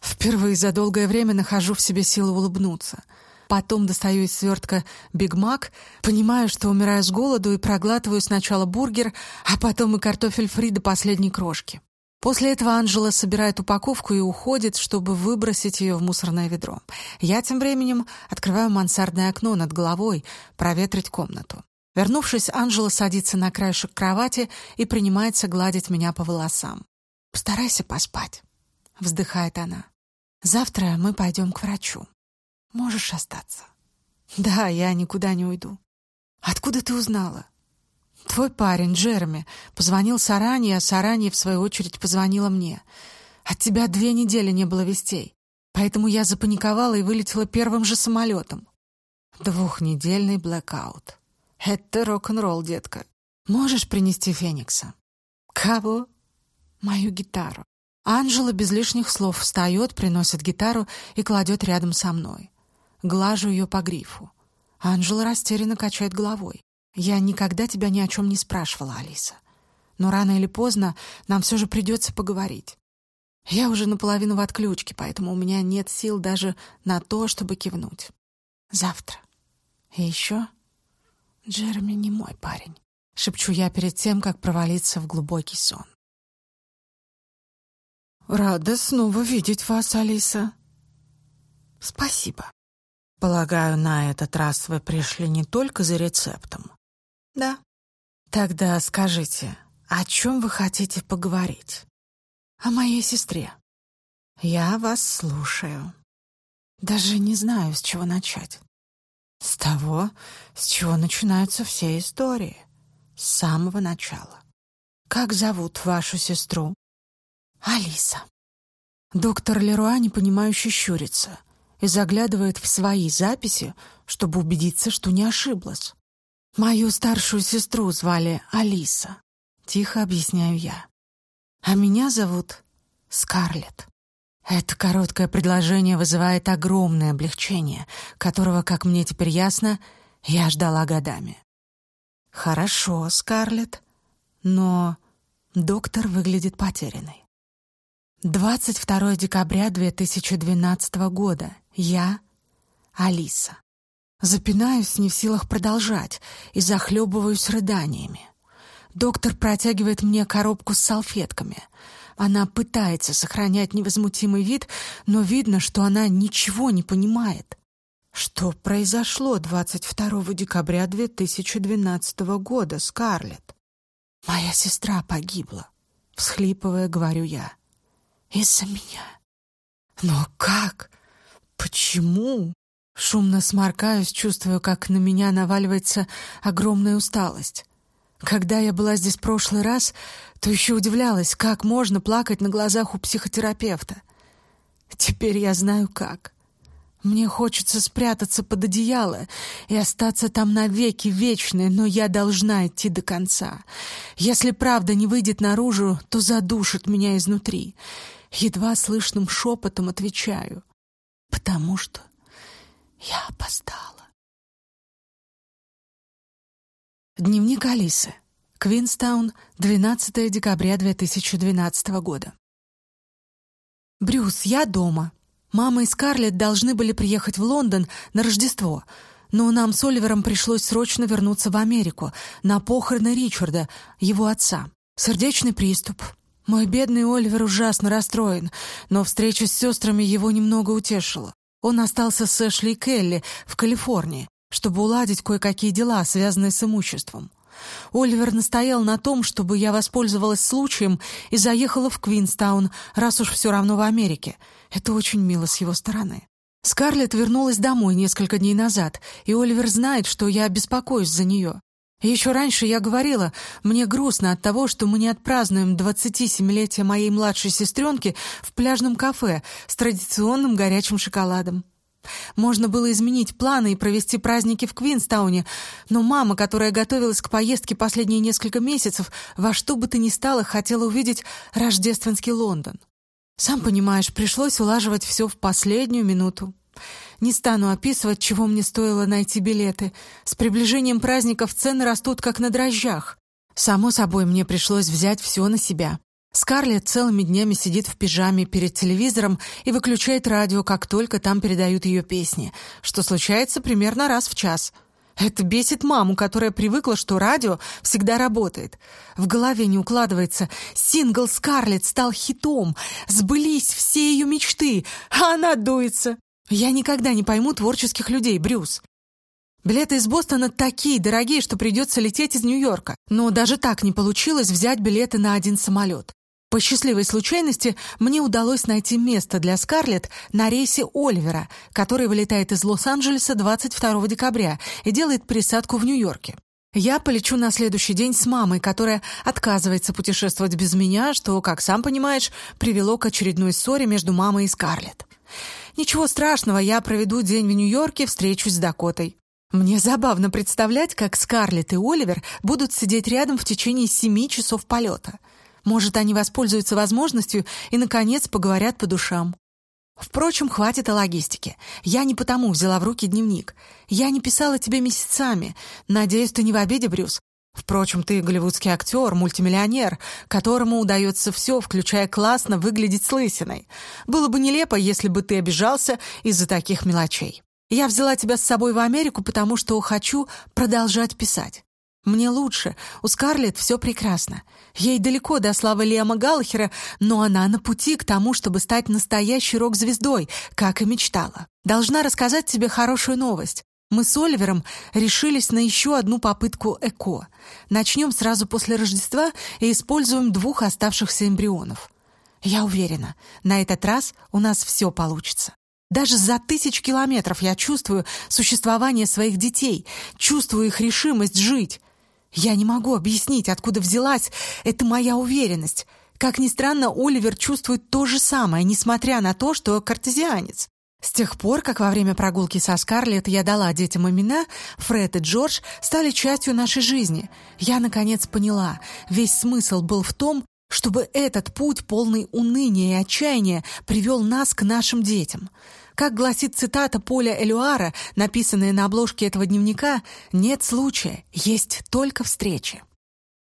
Впервые за долгое время нахожу в себе силы улыбнуться. Потом достаю из свертка Биг Мак, понимаю, что умираю с голоду и проглатываю сначала бургер, а потом и картофель фри до последней крошки. После этого Анжела собирает упаковку и уходит, чтобы выбросить ее в мусорное ведро. Я тем временем открываю мансардное окно над головой, проветрить комнату. Вернувшись, Анжела садится на краешек кровати и принимается гладить меня по волосам. «Постарайся поспать», — вздыхает она. «Завтра мы пойдем к врачу. Можешь остаться». «Да, я никуда не уйду». Откуда ты узнала? Твой парень, Джереми, позвонил Саране, а Саране, в свою очередь, позвонила мне. От тебя две недели не было вестей, поэтому я запаниковала и вылетела первым же самолетом. Двухнедельный блэкаут. Это рок-н-ролл, детка. Можешь принести Феникса? Кого? Мою гитару. Анжела без лишних слов встает, приносит гитару и кладет рядом со мной. Глажу ее по грифу. Анжела растерянно качает головой. «Я никогда тебя ни о чем не спрашивала, Алиса. Но рано или поздно нам все же придется поговорить. Я уже наполовину в отключке, поэтому у меня нет сил даже на то, чтобы кивнуть. Завтра. И еще... Джереми не мой парень», — шепчу я перед тем, как провалиться в глубокий сон. «Рада снова видеть вас, Алиса». «Спасибо», Полагаю, на этот раз вы пришли не только за рецептом. Да. Тогда скажите, о чем вы хотите поговорить? О моей сестре. Я вас слушаю. Даже не знаю, с чего начать. С того, с чего начинаются все истории. С самого начала. Как зовут вашу сестру? Алиса. Доктор Леруа непонимающе щурится и заглядывает в свои записи, чтобы убедиться, что не ошиблась. «Мою старшую сестру звали Алиса», — тихо объясняю я. «А меня зовут Скарлетт». Это короткое предложение вызывает огромное облегчение, которого, как мне теперь ясно, я ждала годами. «Хорошо, Скарлетт, но...» Доктор выглядит потерянной. 22 декабря 2012 года. Я Алиса. Запинаюсь, не в силах продолжать, и захлебываюсь рыданиями. Доктор протягивает мне коробку с салфетками. Она пытается сохранять невозмутимый вид, но видно, что она ничего не понимает. Что произошло 22 декабря 2012 года, Скарлетт? Моя сестра погибла, всхлипывая, говорю я. Из-за меня. Но как? Почему? Шумно сморкаюсь, чувствую, как на меня наваливается огромная усталость. Когда я была здесь в прошлый раз, то еще удивлялась, как можно плакать на глазах у психотерапевта. Теперь я знаю как. Мне хочется спрятаться под одеяло и остаться там навеки вечной, но я должна идти до конца. Если правда не выйдет наружу, то задушит меня изнутри. Едва слышным шепотом отвечаю, потому что я опоздала. Дневник Алисы. Квинстаун, 12 декабря 2012 года. «Брюс, я дома. Мама и Скарлетт должны были приехать в Лондон на Рождество, но нам с Оливером пришлось срочно вернуться в Америку на похороны Ричарда, его отца. Сердечный приступ, мой бедный Оливер ужасно расстроен, но встреча с сестрами его немного утешила. Он остался с Эшли Келли в Калифорнии, чтобы уладить кое-какие дела, связанные с имуществом. Оливер настоял на том, чтобы я воспользовалась случаем и заехала в Квинстаун, раз уж все равно в Америке. Это очень мило с его стороны. Скарлетт вернулась домой несколько дней назад, и Оливер знает, что я беспокоюсь за нее. Еще раньше я говорила, мне грустно от того, что мы не отпразднуем 27-летие моей младшей сестренки в пляжном кафе с традиционным горячим шоколадом. Можно было изменить планы и провести праздники в Квинстауне, но мама, которая готовилась к поездке последние несколько месяцев, во что бы то ни стало хотела увидеть рождественский Лондон. Сам понимаешь, пришлось улаживать все в последнюю минуту. Не стану описывать, чего мне стоило найти билеты. С приближением праздников цены растут как на дрожжах. Само собой, мне пришлось взять все на себя. Скарлетт целыми днями сидит в пижаме перед телевизором и выключает радио, как только там передают ее песни, что случается примерно раз в час. Это бесит маму, которая привыкла, что радио всегда работает. В голове не укладывается. Сингл Скарлетт стал хитом. Сбылись все ее мечты, а она дуется. Я никогда не пойму творческих людей, Брюс. Билеты из Бостона такие дорогие, что придется лететь из Нью-Йорка. Но даже так не получилось взять билеты на один самолет. По счастливой случайности мне удалось найти место для Скарлетт на рейсе Оливера, который вылетает из Лос-Анджелеса 22 декабря и делает присадку в Нью-Йорке. Я полечу на следующий день с мамой, которая отказывается путешествовать без меня, что, как сам понимаешь, привело к очередной ссоре между мамой и Скарлетт. Ничего страшного, я проведу день в Нью-Йорке, встречусь с Дакотой. Мне забавно представлять, как Скарлетт и Оливер будут сидеть рядом в течение семи часов полета. Может, они воспользуются возможностью и, наконец, поговорят по душам. Впрочем, хватит о логистике. Я не потому взяла в руки дневник. Я не писала тебе месяцами. Надеюсь, ты не в обиде, Брюс. Впрочем, ты голливудский актер, мультимиллионер, которому удается все, включая классно выглядеть с лысиной. Было бы нелепо, если бы ты обижался из-за таких мелочей. Я взяла тебя с собой в Америку, потому что хочу продолжать писать. Мне лучше. У Скарлетт все прекрасно. Ей далеко до славы Лиама Галлахера, но она на пути к тому, чтобы стать настоящей рок-звездой, как и мечтала. Должна рассказать тебе хорошую новость. Мы с Оливером решились на еще одну попытку ЭКО. Начнем сразу после Рождества и используем двух оставшихся эмбрионов. Я уверена, на этот раз у нас все получится. Даже за тысяч километров я чувствую существование своих детей, чувствую их решимость жить. Я не могу объяснить, откуда взялась эта моя уверенность. Как ни странно, Оливер чувствует то же самое, несмотря на то, что картезианец. С тех пор, как во время прогулки со Скарлетт я дала детям имена, Фред и Джордж стали частью нашей жизни. Я, наконец, поняла, весь смысл был в том, чтобы этот путь, полный уныния и отчаяния, привел нас к нашим детям. Как гласит цитата Поля Элюара, написанная на обложке этого дневника, «Нет случая, есть только встречи».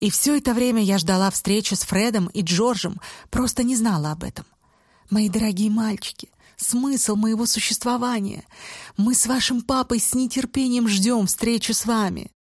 И все это время я ждала встречи с Фредом и Джорджем, просто не знала об этом. Мои дорогие мальчики, смысл моего существования. Мы с вашим папой с нетерпением ждем встречи с вами.